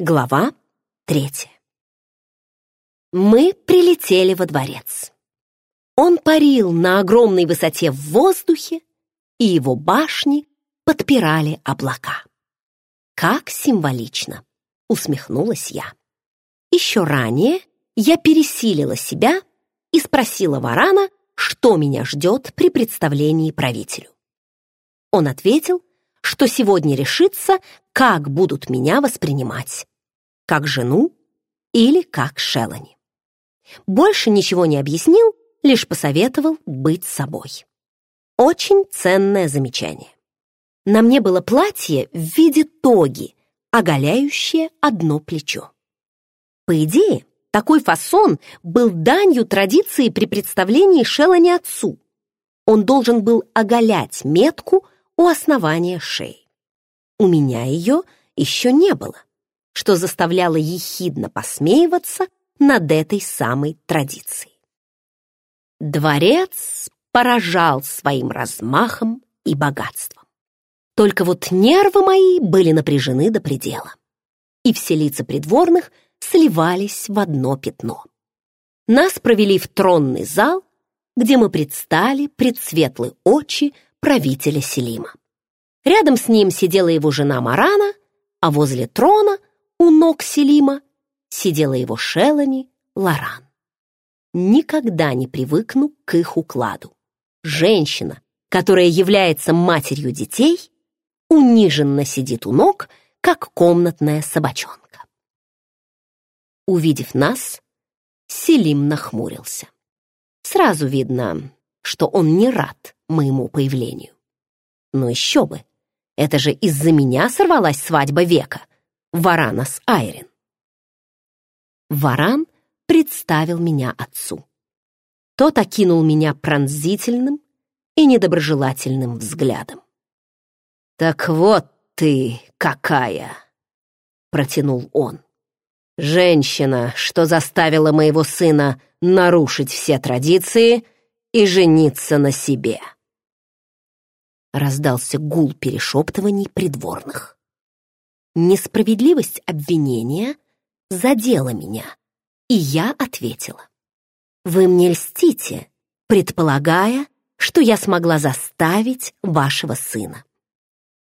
Глава третья. Мы прилетели во дворец. Он парил на огромной высоте в воздухе, и его башни подпирали облака. Как символично, усмехнулась я. Еще ранее я пересилила себя и спросила Варана, что меня ждет при представлении правителю. Он ответил, что сегодня решится, как будут меня воспринимать. Как жену или как Шелани. Больше ничего не объяснил, лишь посоветовал быть собой. Очень ценное замечание. На мне было платье в виде тоги, оголяющее одно плечо. По идее, такой фасон был данью традиции при представлении Шелани отцу. Он должен был оголять метку у основания шеи. У меня ее еще не было, что заставляло ехидно посмеиваться над этой самой традицией. Дворец поражал своим размахом и богатством. Только вот нервы мои были напряжены до предела, и все лица придворных сливались в одно пятно. Нас провели в тронный зал, где мы предстали пред светлые очи правителя Селима. Рядом с ним сидела его жена Марана, а возле трона, у ног Селима, сидела его Шелани Лоран. Никогда не привыкну к их укладу. Женщина, которая является матерью детей, униженно сидит у ног, как комнатная собачонка. Увидев нас, Селим нахмурился. Сразу видно, что он не рад моему появлению. Но еще бы, это же из-за меня сорвалась свадьба века, Варана с Айрин. Варан представил меня отцу. Тот окинул меня пронзительным и недоброжелательным взглядом. «Так вот ты какая!» — протянул он. «Женщина, что заставила моего сына нарушить все традиции и жениться на себе!» Раздался гул перешептываний придворных. Несправедливость обвинения задела меня, и я ответила. «Вы мне льстите, предполагая, что я смогла заставить вашего сына.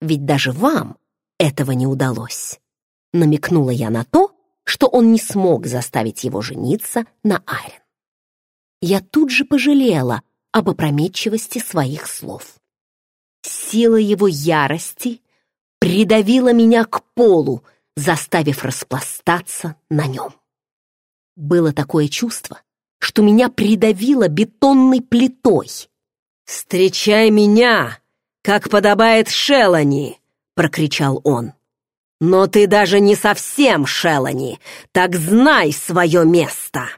Ведь даже вам этого не удалось». Намекнула я на то, что он не смог заставить его жениться на Айрен. Я тут же пожалела об опрометчивости своих слов. Сила его ярости придавила меня к полу, заставив распластаться на нем. Было такое чувство, что меня придавило бетонной плитой. «Встречай меня, как подобает Шелани!» — прокричал он. «Но ты даже не совсем Шелани, так знай свое место!»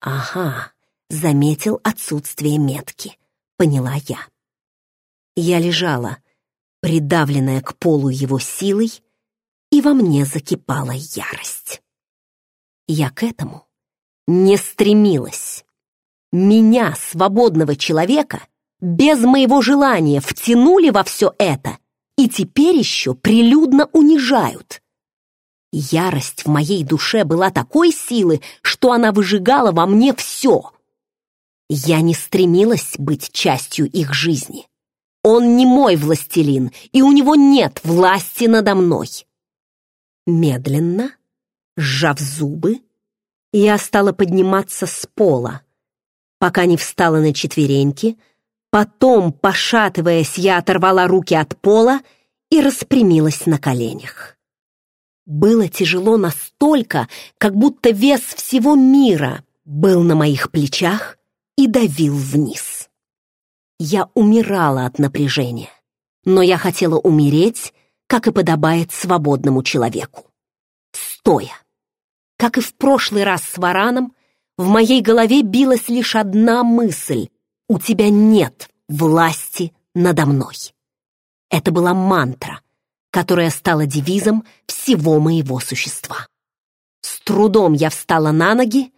«Ага», — заметил отсутствие метки, поняла я. Я лежала, придавленная к полу его силой, и во мне закипала ярость. Я к этому не стремилась. Меня, свободного человека, без моего желания втянули во все это и теперь еще прилюдно унижают. Ярость в моей душе была такой силы, что она выжигала во мне все. Я не стремилась быть частью их жизни. Он не мой властелин, и у него нет власти надо мной. Медленно, сжав зубы, я стала подниматься с пола, пока не встала на четвереньки, потом, пошатываясь, я оторвала руки от пола и распрямилась на коленях. Было тяжело настолько, как будто вес всего мира был на моих плечах и давил вниз. Я умирала от напряжения, но я хотела умереть, как и подобает свободному человеку. Стоя. Как и в прошлый раз с Вараном, в моей голове билась лишь одна мысль — у тебя нет власти надо мной. Это была мантра, которая стала девизом всего моего существа. С трудом я встала на ноги,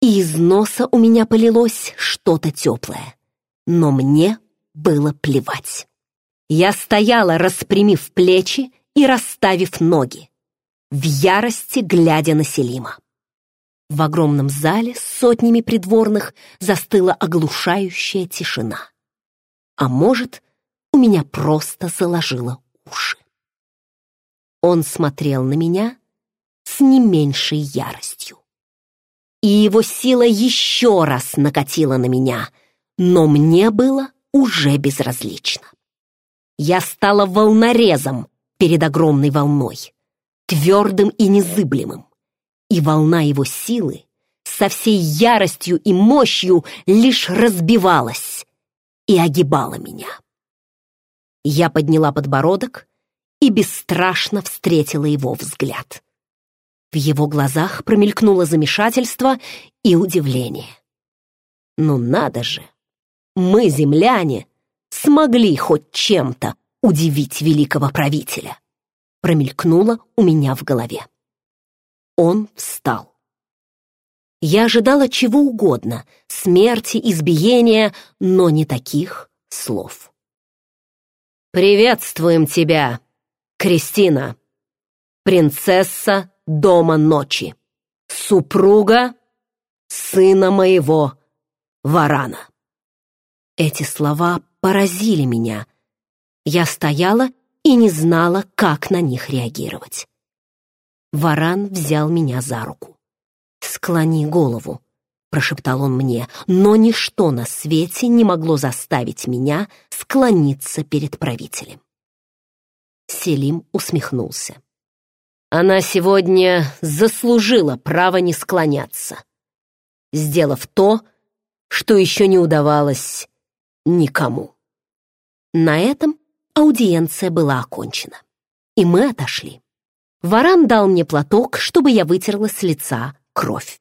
и из носа у меня полилось что-то теплое но мне было плевать. Я стояла, распрямив плечи и расставив ноги. в ярости глядя на Селима. В огромном зале с сотнями придворных застыла оглушающая тишина. А может, у меня просто заложило уши. Он смотрел на меня с не меньшей яростью. И его сила еще раз накатила на меня, но мне было уже безразлично. Я стала волнорезом перед огромной волной, твердым и незыблемым и волна его силы со всей яростью и мощью лишь разбивалась и огибала меня. Я подняла подбородок и бесстрашно встретила его взгляд. В его глазах промелькнуло замешательство и удивление. Ну надо же! Мы, земляне, смогли хоть чем-то удивить великого правителя. Промелькнуло у меня в голове. Он встал. Я ожидала чего угодно — смерти, избиения, но не таких слов. «Приветствуем тебя, Кристина, принцесса Дома Ночи, супруга сына моего Варана». Эти слова поразили меня. Я стояла и не знала, как на них реагировать. Варан взял меня за руку. «Склони голову», — прошептал он мне, но ничто на свете не могло заставить меня склониться перед правителем. Селим усмехнулся. Она сегодня заслужила право не склоняться, сделав то, что еще не удавалось никому. На этом аудиенция была окончена, и мы отошли. Варан дал мне платок, чтобы я вытерла с лица кровь.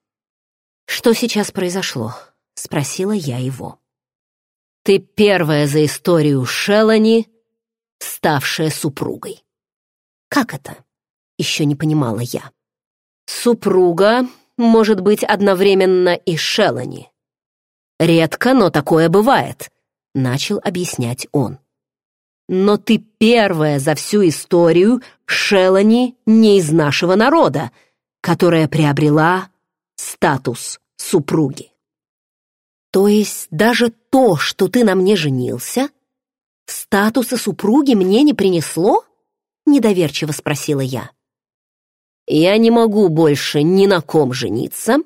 «Что сейчас произошло?» — спросила я его. «Ты первая за историю Шелани, ставшая супругой». «Как это?» — еще не понимала я. «Супруга может быть одновременно и Шелани. Редко, но такое бывает», — начал объяснять он но ты первая за всю историю Шелани не из нашего народа, которая приобрела статус супруги. То есть даже то, что ты на мне женился, статуса супруги мне не принесло? Недоверчиво спросила я. Я не могу больше ни на ком жениться,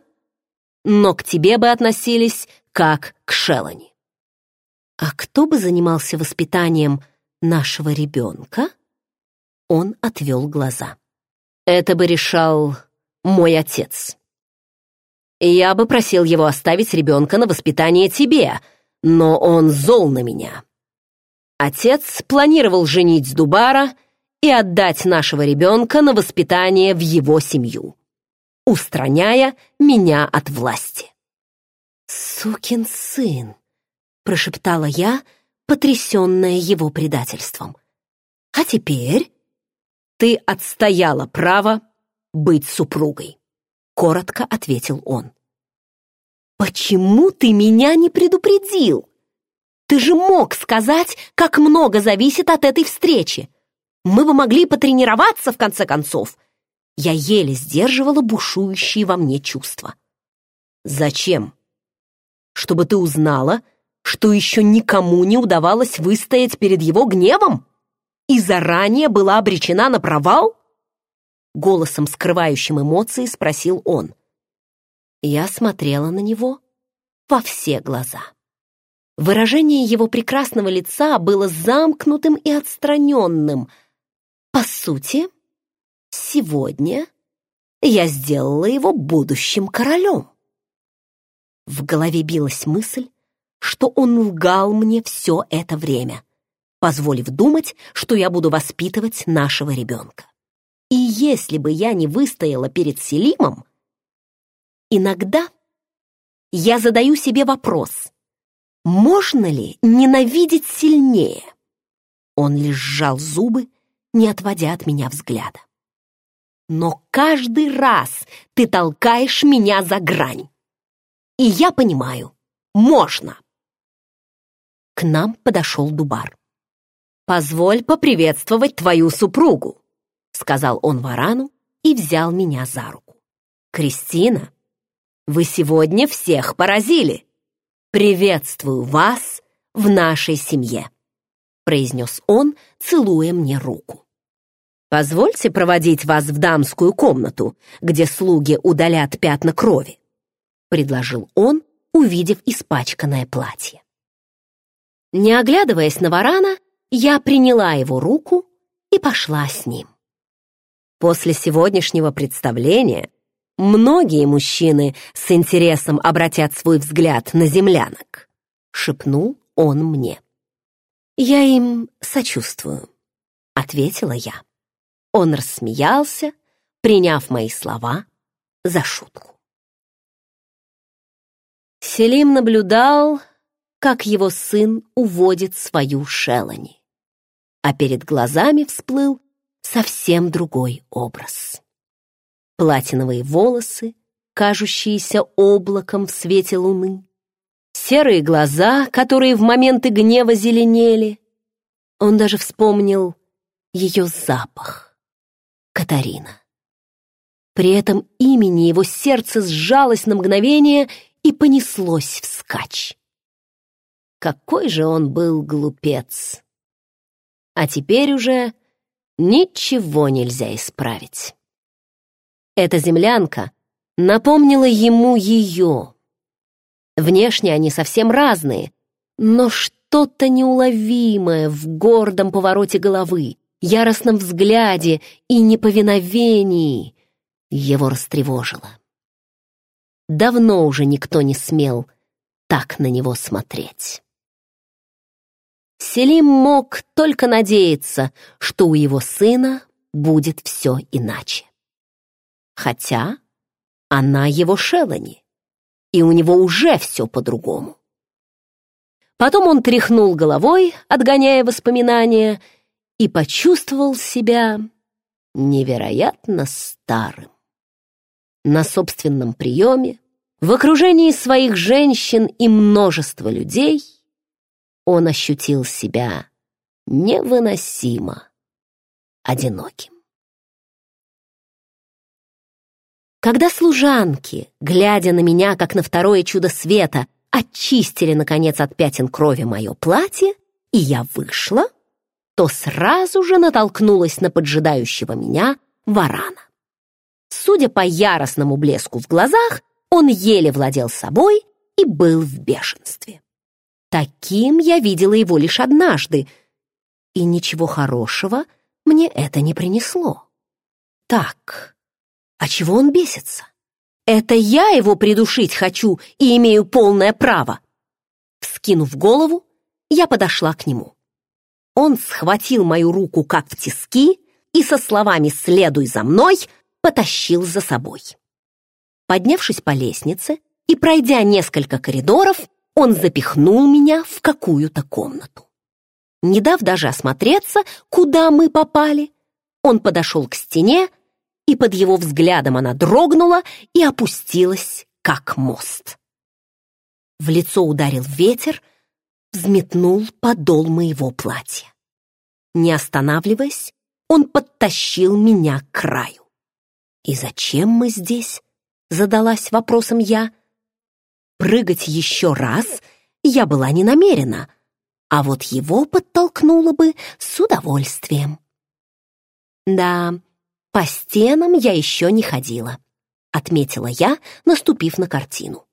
но к тебе бы относились как к Шелани. А кто бы занимался воспитанием нашего ребенка?» Он отвел глаза. «Это бы решал мой отец. Я бы просил его оставить ребенка на воспитание тебе, но он зол на меня. Отец планировал женить Дубара и отдать нашего ребенка на воспитание в его семью, устраняя меня от власти». «Сукин сын!» — прошептала я, — потрясенная его предательством. «А теперь ты отстояла право быть супругой», — коротко ответил он. «Почему ты меня не предупредил? Ты же мог сказать, как много зависит от этой встречи. Мы бы могли потренироваться, в конце концов». Я еле сдерживала бушующие во мне чувства. «Зачем? Чтобы ты узнала, что еще никому не удавалось выстоять перед его гневом и заранее была обречена на провал? Голосом, скрывающим эмоции, спросил он. Я смотрела на него во все глаза. Выражение его прекрасного лица было замкнутым и отстраненным. По сути, сегодня я сделала его будущим королем. В голове билась мысль, что он лгал мне все это время, позволив думать, что я буду воспитывать нашего ребенка. И если бы я не выстояла перед Селимом, иногда я задаю себе вопрос, можно ли ненавидеть сильнее? Он лишь сжал зубы, не отводя от меня взгляда. Но каждый раз ты толкаешь меня за грань. И я понимаю, можно. К нам подошел Дубар. «Позволь поприветствовать твою супругу», — сказал он Варану, и взял меня за руку. «Кристина, вы сегодня всех поразили! Приветствую вас в нашей семье!» произнес он, целуя мне руку. «Позвольте проводить вас в дамскую комнату, где слуги удалят пятна крови», предложил он, увидев испачканное платье. Не оглядываясь на варана, я приняла его руку и пошла с ним. После сегодняшнего представления многие мужчины с интересом обратят свой взгляд на землянок, шепнул он мне. Я им сочувствую, ответила я. Он рассмеялся, приняв мои слова за шутку. Селим наблюдал, как его сын уводит свою Шелани. А перед глазами всплыл совсем другой образ. Платиновые волосы, кажущиеся облаком в свете луны, серые глаза, которые в моменты гнева зеленели. Он даже вспомнил ее запах. Катарина. При этом имени его сердце сжалось на мгновение и понеслось вскачь. Какой же он был глупец! А теперь уже ничего нельзя исправить. Эта землянка напомнила ему ее. Внешне они совсем разные, но что-то неуловимое в гордом повороте головы, яростном взгляде и неповиновении его растревожило. Давно уже никто не смел так на него смотреть. Селим мог только надеяться, что у его сына будет все иначе. Хотя она его Шелани, и у него уже все по-другому. Потом он тряхнул головой, отгоняя воспоминания, и почувствовал себя невероятно старым. На собственном приеме, в окружении своих женщин и множества людей — он ощутил себя невыносимо одиноким. Когда служанки, глядя на меня, как на второе чудо света, очистили, наконец, от пятен крови мое платье, и я вышла, то сразу же натолкнулась на поджидающего меня варана. Судя по яростному блеску в глазах, он еле владел собой и был в бешенстве. Таким я видела его лишь однажды, и ничего хорошего мне это не принесло. Так, а чего он бесится? Это я его придушить хочу и имею полное право. Вскинув голову, я подошла к нему. Он схватил мою руку как в тиски и со словами «следуй за мной» потащил за собой. Поднявшись по лестнице и пройдя несколько коридоров, он запихнул меня в какую-то комнату. Не дав даже осмотреться, куда мы попали, он подошел к стене, и под его взглядом она дрогнула и опустилась, как мост. В лицо ударил ветер, взметнул подол моего платья. Не останавливаясь, он подтащил меня к краю. «И зачем мы здесь?» — задалась вопросом я. Прыгать еще раз я была не намерена, а вот его подтолкнула бы с удовольствием. Да, по стенам я еще не ходила, отметила я, наступив на картину.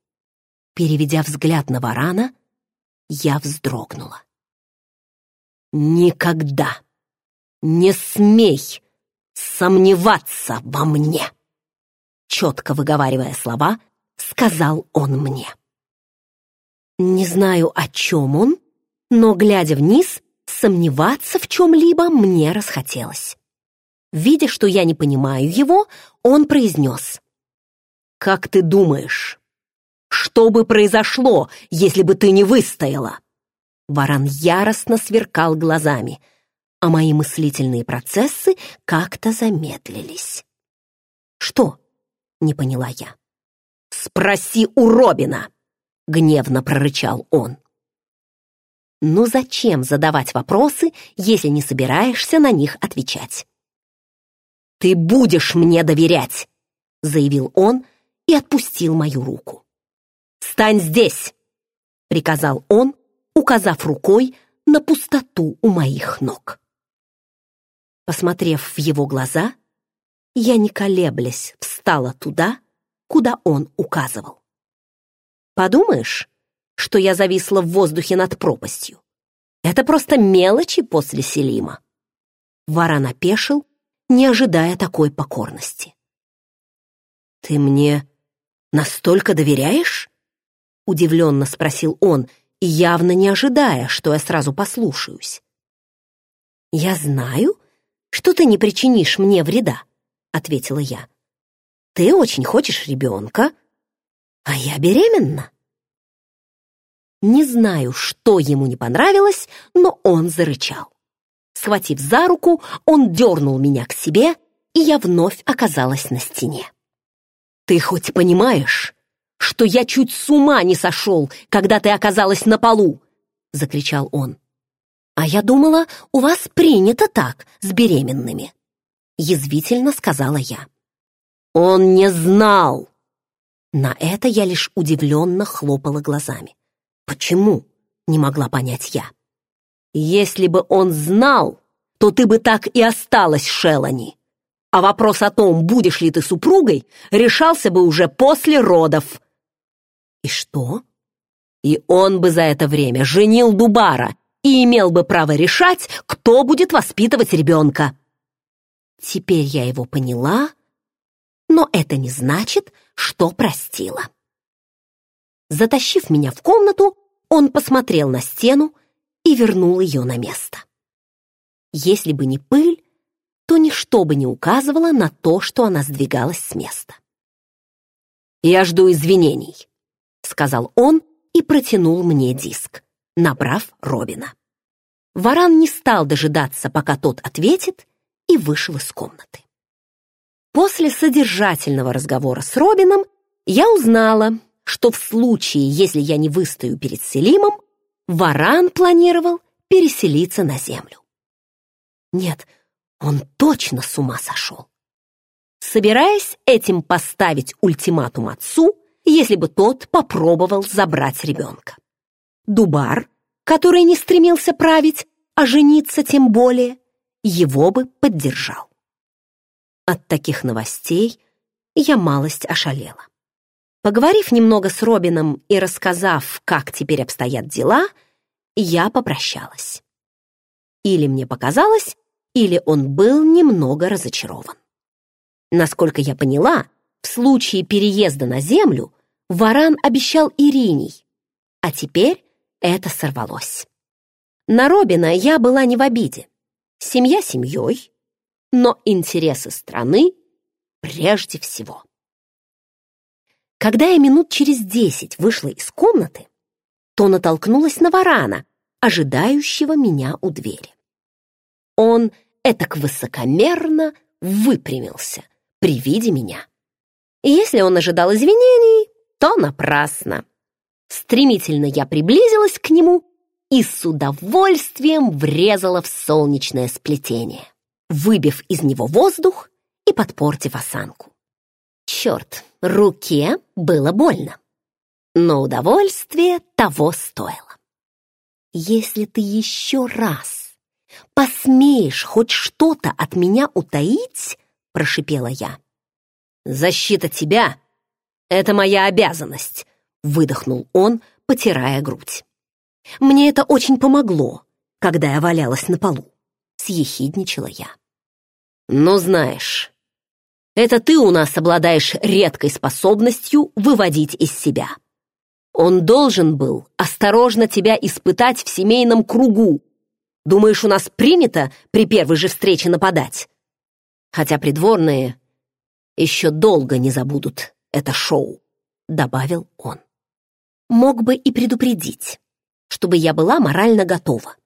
Переведя взгляд на варана, я вздрогнула. «Никогда не смей сомневаться во мне!» Четко выговаривая слова, сказал он мне. Не знаю, о чем он, но, глядя вниз, сомневаться в чем-либо мне расхотелось. Видя, что я не понимаю его, он произнес. «Как ты думаешь, что бы произошло, если бы ты не выстояла?» Варан яростно сверкал глазами, а мои мыслительные процессы как-то замедлились. «Что?» — не поняла я. «Спроси у Робина!» — гневно прорычал он. «Ну зачем задавать вопросы, если не собираешься на них отвечать?» «Ты будешь мне доверять!» — заявил он и отпустил мою руку. «Стань здесь!» — приказал он, указав рукой на пустоту у моих ног. Посмотрев в его глаза, я, не колеблясь, встала туда, куда он указывал. Подумаешь, что я зависла в воздухе над пропастью. Это просто мелочи после Селима. Варан опешил, не ожидая такой покорности. «Ты мне настолько доверяешь?» Удивленно спросил он, явно не ожидая, что я сразу послушаюсь. «Я знаю, что ты не причинишь мне вреда», — ответила я. «Ты очень хочешь ребенка, а я беременна». Не знаю, что ему не понравилось, но он зарычал. Схватив за руку, он дернул меня к себе, и я вновь оказалась на стене. «Ты хоть понимаешь, что я чуть с ума не сошел, когда ты оказалась на полу?» — закричал он. «А я думала, у вас принято так, с беременными», — язвительно сказала я. «Он не знал!» На это я лишь удивленно хлопала глазами. Почему? Не могла понять я. Если бы он знал, то ты бы так и осталась, Шелани. А вопрос о том, будешь ли ты супругой, решался бы уже после родов. И что? И он бы за это время женил Дубара и имел бы право решать, кто будет воспитывать ребенка. Теперь я его поняла, но это не значит, что простила. Затащив меня в комнату, он посмотрел на стену и вернул ее на место. Если бы не пыль, то ничто бы не указывало на то, что она сдвигалась с места. «Я жду извинений», — сказал он и протянул мне диск, набрав Робина. Варан не стал дожидаться, пока тот ответит, и вышел из комнаты. После содержательного разговора с Робином я узнала, что в случае, если я не выстою перед Селимом, Варан планировал переселиться на землю. Нет, он точно с ума сошел. Собираясь этим поставить ультиматум отцу, если бы тот попробовал забрать ребенка. Дубар, который не стремился править, а жениться тем более, его бы поддержал. От таких новостей я малость ошалела. Поговорив немного с Робином и рассказав, как теперь обстоят дела, я попрощалась. Или мне показалось, или он был немного разочарован. Насколько я поняла, в случае переезда на Землю Варан обещал Ириней, а теперь это сорвалось. На Робина я была не в обиде. Семья семьей, но интересы страны прежде всего. Когда я минут через десять вышла из комнаты, то натолкнулась на варана, ожидающего меня у двери. Он этак высокомерно выпрямился при виде меня. И если он ожидал извинений, то напрасно. Стремительно я приблизилась к нему и с удовольствием врезала в солнечное сплетение, выбив из него воздух и подпортив осанку. Черт, руке было больно, но удовольствие того стоило. Если ты еще раз посмеешь хоть что-то от меня утаить, прошипела я. Защита тебя — это моя обязанность, выдохнул он, потирая грудь. Мне это очень помогло, когда я валялась на полу, съехидничала я. Ну, знаешь, это ты у нас обладаешь редкой способностью выводить из себя. Он должен был осторожно тебя испытать в семейном кругу. Думаешь, у нас принято при первой же встрече нападать? Хотя придворные еще долго не забудут это шоу, добавил он. Мог бы и предупредить, чтобы я была морально готова.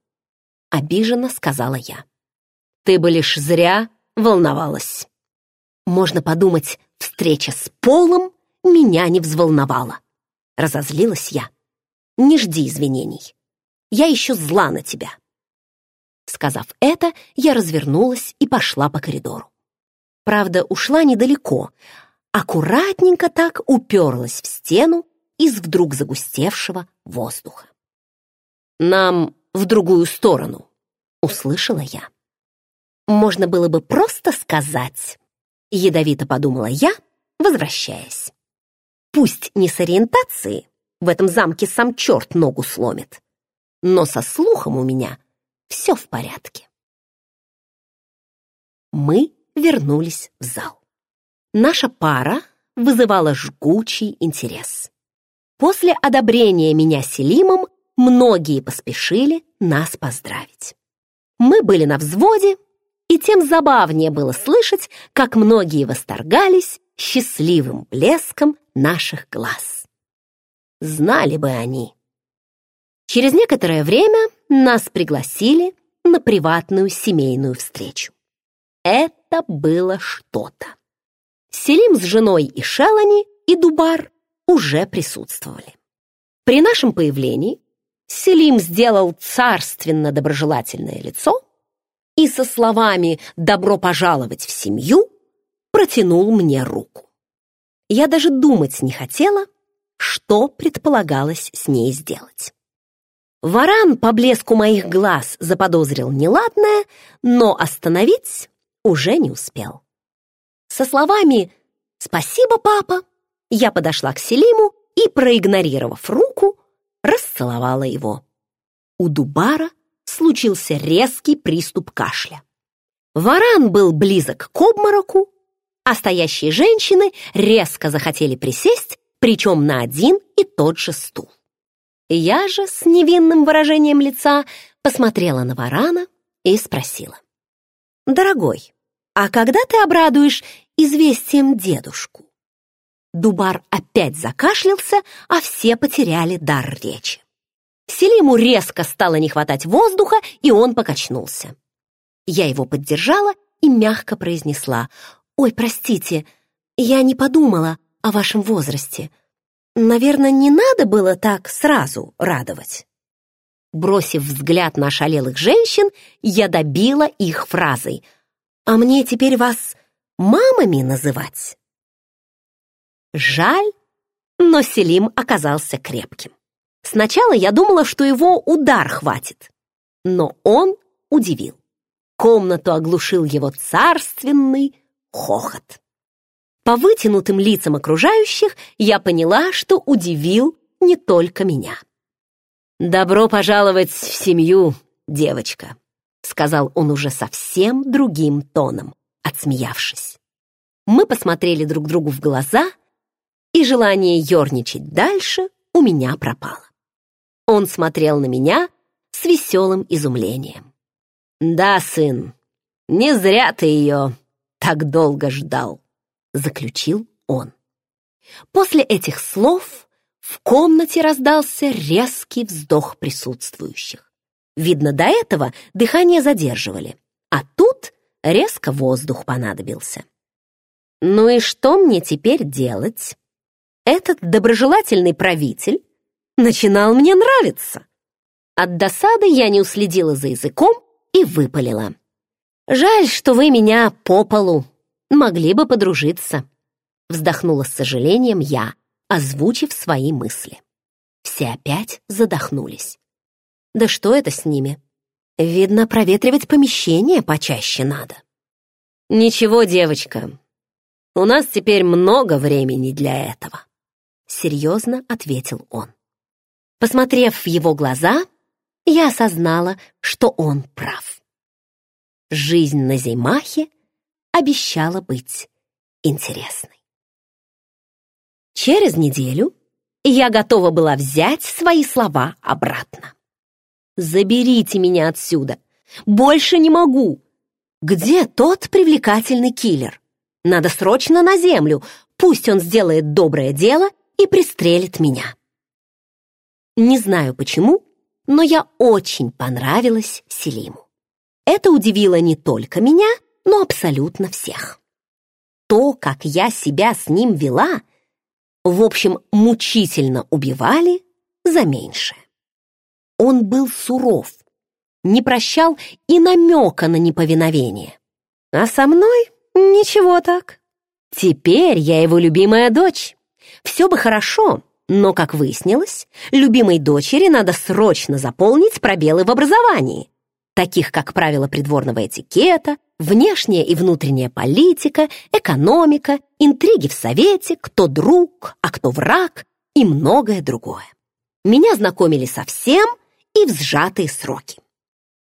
Обиженно сказала я. Ты бы лишь зря волновалась. Можно подумать, встреча с Полом меня не взволновала. Разозлилась я. Не жди извинений. Я еще зла на тебя. Сказав это, я развернулась и пошла по коридору. Правда, ушла недалеко, аккуратненько так уперлась в стену из вдруг загустевшего воздуха. «Нам в другую сторону», — услышала я. Можно было бы просто сказать, ядовито подумала я, возвращаясь. Пусть не с ориентацией, в этом замке сам черт ногу сломит, но со слухом у меня все в порядке. Мы вернулись в зал. Наша пара вызывала жгучий интерес. После одобрения меня Селимом многие поспешили нас поздравить. Мы были на взводе, и тем забавнее было слышать, как многие восторгались счастливым блеском наших глаз. Знали бы они. Через некоторое время нас пригласили на приватную семейную встречу. Это было что-то. Селим с женой и Шелани, и Дубар уже присутствовали. При нашем появлении Селим сделал царственно-доброжелательное лицо и со словами «добро пожаловать в семью» протянул мне руку. Я даже думать не хотела, что предполагалось с ней сделать. Варан по блеску моих глаз заподозрил неладное, но остановить уже не успел. Со словами «Спасибо, папа», я подошла к Селиму и, проигнорировав руку, расцеловала его. У Дубара случился резкий приступ кашля. Варан был близок к обмороку, а стоящие женщины резко захотели присесть, причем на один и тот же стул. Я же с невинным выражением лица посмотрела на Варана и спросила. «Дорогой, а когда ты обрадуешь известием дедушку?» Дубар опять закашлялся, а все потеряли дар речи. Селиму резко стало не хватать воздуха, и он покачнулся. Я его поддержала и мягко произнесла. «Ой, простите, я не подумала о вашем возрасте. Наверное, не надо было так сразу радовать». Бросив взгляд на ошалелых женщин, я добила их фразой. «А мне теперь вас мамами называть?» Жаль, но Селим оказался крепким. Сначала я думала, что его удар хватит, но он удивил. Комнату оглушил его царственный хохот. По вытянутым лицам окружающих я поняла, что удивил не только меня. «Добро пожаловать в семью, девочка», — сказал он уже совсем другим тоном, отсмеявшись. Мы посмотрели друг другу в глаза, и желание ерничать дальше у меня пропало. Он смотрел на меня с веселым изумлением. «Да, сын, не зря ты ее так долго ждал», — заключил он. После этих слов в комнате раздался резкий вздох присутствующих. Видно, до этого дыхание задерживали, а тут резко воздух понадобился. «Ну и что мне теперь делать?» Этот доброжелательный правитель начинал мне нравиться. От досады я не уследила за языком и выпалила. «Жаль, что вы меня по полу. Могли бы подружиться», — вздохнула с сожалением я, озвучив свои мысли. Все опять задохнулись. «Да что это с ними? Видно, проветривать помещение почаще надо». «Ничего, девочка, у нас теперь много времени для этого», — серьезно ответил он. Посмотрев в его глаза, я осознала, что он прав. Жизнь на Зеймахе обещала быть интересной. Через неделю я готова была взять свои слова обратно. «Заберите меня отсюда! Больше не могу! Где тот привлекательный киллер? Надо срочно на землю, пусть он сделает доброе дело и пристрелит меня!» Не знаю почему, но я очень понравилась Селиму. Это удивило не только меня, но абсолютно всех. То, как я себя с ним вела, в общем, мучительно убивали за меньшее. Он был суров, не прощал и намека на неповиновение. А со мной Ничего так. Теперь я его любимая дочь. Все бы хорошо, но, как выяснилось, любимой дочери надо срочно заполнить пробелы в образовании, таких как правила придворного этикета, внешняя и внутренняя политика, экономика, интриги в совете, кто друг, а кто враг и многое другое. Меня знакомили со всем и в сжатые сроки.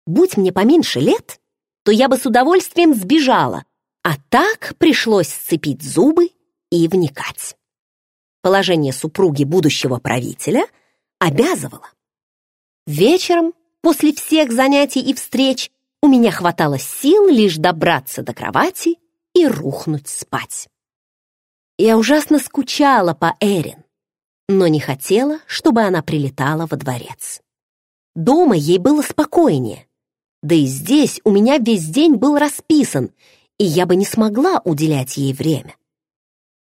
Будь мне поменьше лет, то я бы с удовольствием сбежала, а так пришлось сцепить зубы и вникать. Положение супруги будущего правителя обязывало. Вечером, после всех занятий и встреч, у меня хватало сил лишь добраться до кровати и рухнуть спать. Я ужасно скучала по Эрин, но не хотела, чтобы она прилетала во дворец. Дома ей было спокойнее, да и здесь у меня весь день был расписан, и я бы не смогла уделять ей время.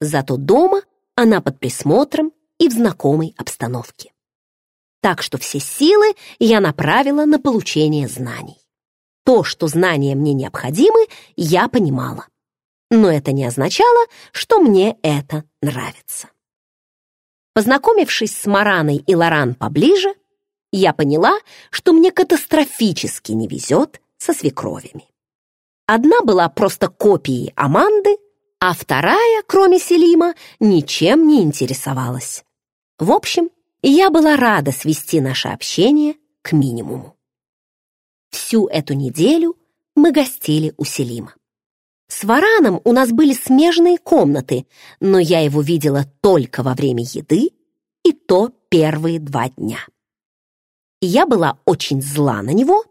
Зато дома она под присмотром и в знакомой обстановке. Так что все силы я направила на получение знаний. То, что знания мне необходимы, я понимала. Но это не означало, что мне это нравится. Познакомившись с Мараной и Лоран поближе, я поняла, что мне катастрофически не везет со свекровями. Одна была просто копией Аманды, а вторая, кроме Селима, ничем не интересовалась. В общем, я была рада свести наше общение к минимуму. Всю эту неделю мы гостили у Селима. С Вараном у нас были смежные комнаты, но я его видела только во время еды, и то первые два дня. Я была очень зла на него,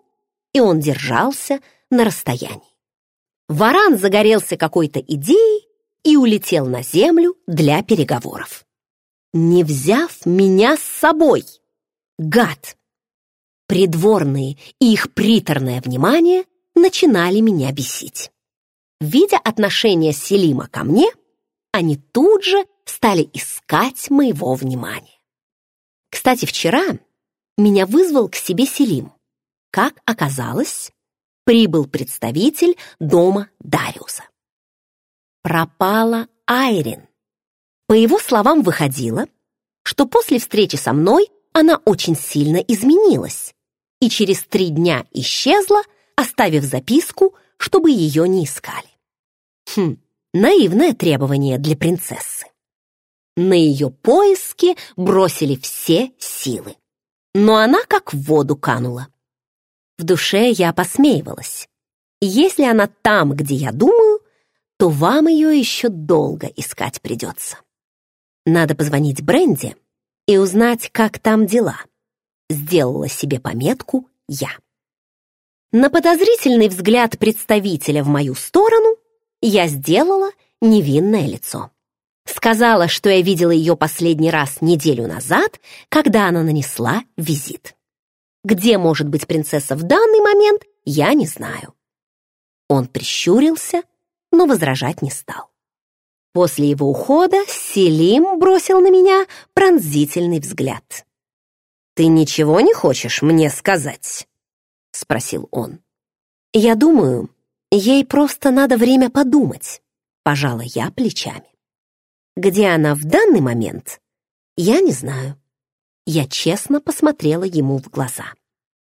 и он держался на расстоянии. Варан загорелся какой-то идеей и улетел на землю для переговоров. Не взяв меня с собой, гад! Придворные и их приторное внимание начинали меня бесить. Видя отношение Селима ко мне, они тут же стали искать моего внимания. Кстати, вчера меня вызвал к себе Селим. Как оказалось, прибыл представитель дома Дариуса. Пропала Айрин. По его словам, выходило, что после встречи со мной она очень сильно изменилась и через три дня исчезла, оставив записку, чтобы ее не искали. Хм, наивное требование для принцессы. На ее поиски бросили все силы но она как в воду канула. В душе я посмеивалась. Если она там, где я думаю, то вам ее еще долго искать придется. Надо позвонить Бренди и узнать, как там дела. Сделала себе пометку я. На подозрительный взгляд представителя в мою сторону я сделала невинное лицо. Сказала, что я видела ее последний раз неделю назад, когда она нанесла визит. Где может быть принцесса в данный момент, я не знаю. Он прищурился, но возражать не стал. После его ухода Селим бросил на меня пронзительный взгляд. «Ты ничего не хочешь мне сказать?» — спросил он. «Я думаю, ей просто надо время подумать», — пожала я плечами. Где она в данный момент, я не знаю. Я честно посмотрела ему в глаза.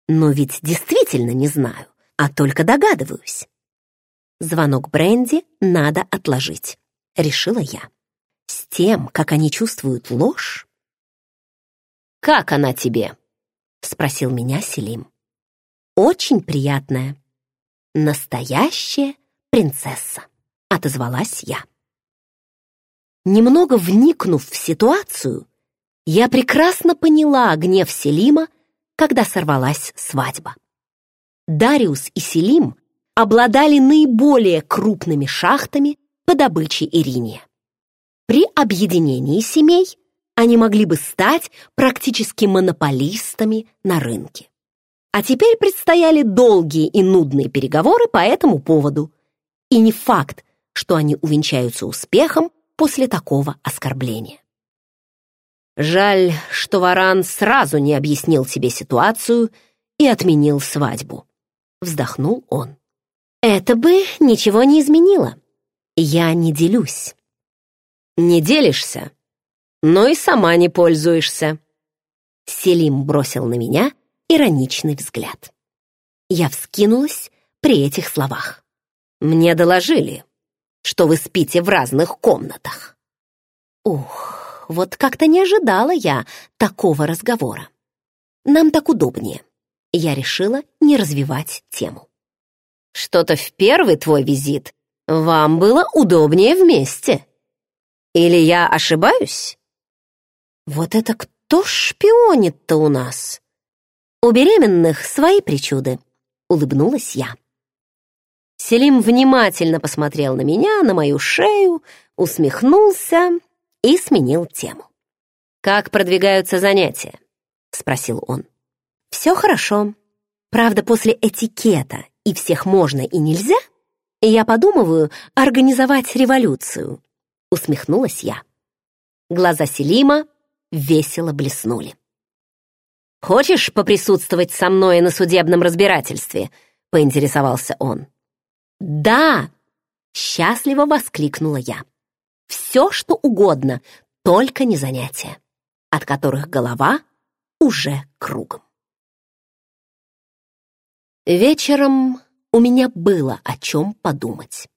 Но ведь действительно не знаю, а только догадываюсь. Звонок Бренди надо отложить, решила я. С тем, как они чувствуют ложь. «Как она тебе?» — спросил меня Селим. «Очень приятная. Настоящая принцесса», — отозвалась я. Немного вникнув в ситуацию, я прекрасно поняла гнев Селима, когда сорвалась свадьба. Дариус и Селим обладали наиболее крупными шахтами по добыче ириния. При объединении семей они могли бы стать практически монополистами на рынке. А теперь предстояли долгие и нудные переговоры по этому поводу. И не факт, что они увенчаются успехом после такого оскорбления. Жаль, что Варан сразу не объяснил себе ситуацию и отменил свадьбу. Вздохнул он. Это бы ничего не изменило. Я не делюсь. Не делишься, но и сама не пользуешься. Селим бросил на меня ироничный взгляд. Я вскинулась при этих словах. Мне доложили, что вы спите в разных комнатах. Ух, вот как-то не ожидала я такого разговора. Нам так удобнее. Я решила не развивать тему. Что-то в первый твой визит вам было удобнее вместе. Или я ошибаюсь? Вот это кто шпионит-то у нас? У беременных свои причуды, улыбнулась я. Селим внимательно посмотрел на меня, на мою шею, усмехнулся и сменил тему. «Как продвигаются занятия?» — спросил он. «Все хорошо. Правда, после этикета и всех можно и нельзя, я подумываю организовать революцию», — усмехнулась я. Глаза Селима весело блеснули. «Хочешь поприсутствовать со мной на судебном разбирательстве?» — поинтересовался он. «Да!» — счастливо воскликнула я. «Все, что угодно, только не занятия, от которых голова уже кругом». Вечером у меня было о чем подумать.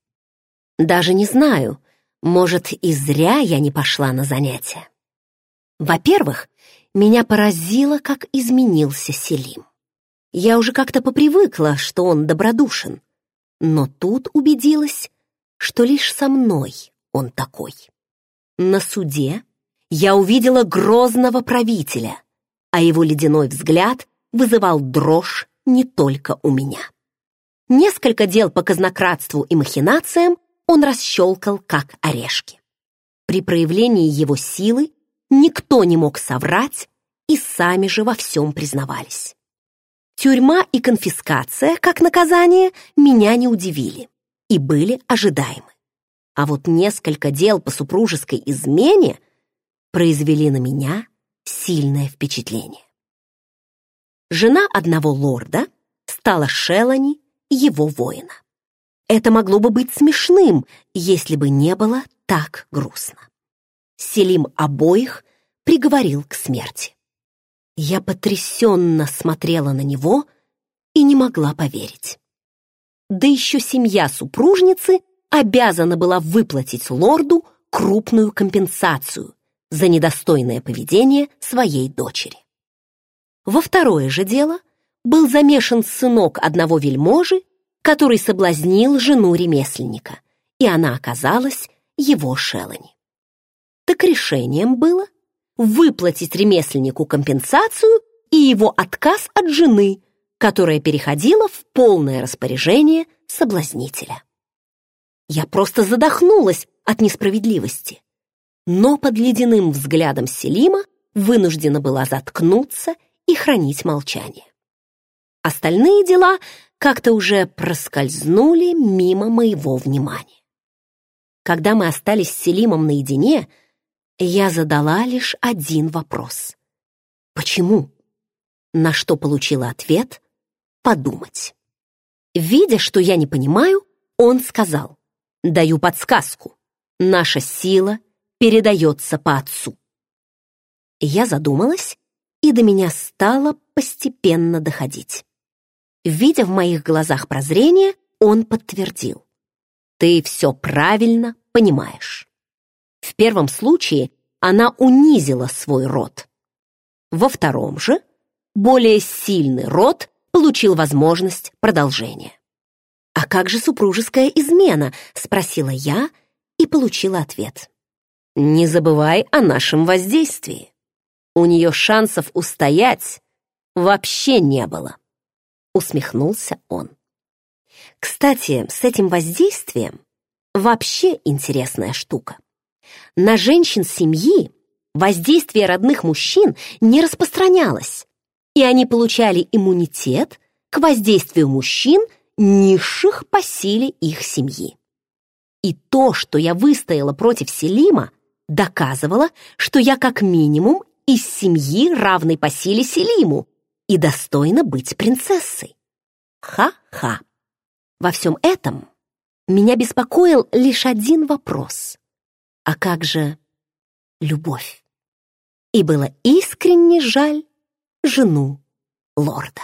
Даже не знаю, может, и зря я не пошла на занятия. Во-первых, меня поразило, как изменился Селим. Я уже как-то попривыкла, что он добродушен, но тут убедилась, что лишь со мной он такой. На суде я увидела грозного правителя, а его ледяной взгляд вызывал дрожь не только у меня. Несколько дел по казнократству и махинациям он расщелкал, как орешки. При проявлении его силы никто не мог соврать, и сами же во всем признавались. Тюрьма и конфискация, как наказание, меня не удивили и были ожидаемы. А вот несколько дел по супружеской измене произвели на меня сильное впечатление. Жена одного лорда стала Шелани, его воина. Это могло бы быть смешным, если бы не было так грустно. Селим обоих приговорил к смерти. Я потрясенно смотрела на него и не могла поверить. Да еще семья супружницы обязана была выплатить лорду крупную компенсацию за недостойное поведение своей дочери. Во второе же дело был замешан сынок одного вельможи, который соблазнил жену ремесленника, и она оказалась его шелани. Так решением было выплатить ремесленнику компенсацию и его отказ от жены, которая переходила в полное распоряжение соблазнителя. Я просто задохнулась от несправедливости, но под ледяным взглядом Селима вынуждена была заткнуться и хранить молчание. Остальные дела как-то уже проскользнули мимо моего внимания. Когда мы остались с Селимом наедине, я задала лишь один вопрос. Почему? На что получила ответ «подумать». Видя, что я не понимаю, он сказал «даю подсказку. Наша сила передается по отцу». Я задумалась, и до меня стало постепенно доходить. Видя в моих глазах прозрение, он подтвердил. «Ты все правильно понимаешь». В первом случае она унизила свой род. Во втором же более сильный род получил возможность продолжения. «А как же супружеская измена?» — спросила я и получила ответ. «Не забывай о нашем воздействии. У нее шансов устоять вообще не было», — усмехнулся он. Кстати, с этим воздействием вообще интересная штука. На женщин семьи воздействие родных мужчин не распространялось, и они получали иммунитет к воздействию мужчин, низших по силе их семьи. И то, что я выстояла против Селима, доказывало, что я как минимум из семьи, равной по силе Селиму, и достойна быть принцессой. Ха-ха. Во всем этом меня беспокоил лишь один вопрос. А как же любовь? И было искренне жаль жену лорда.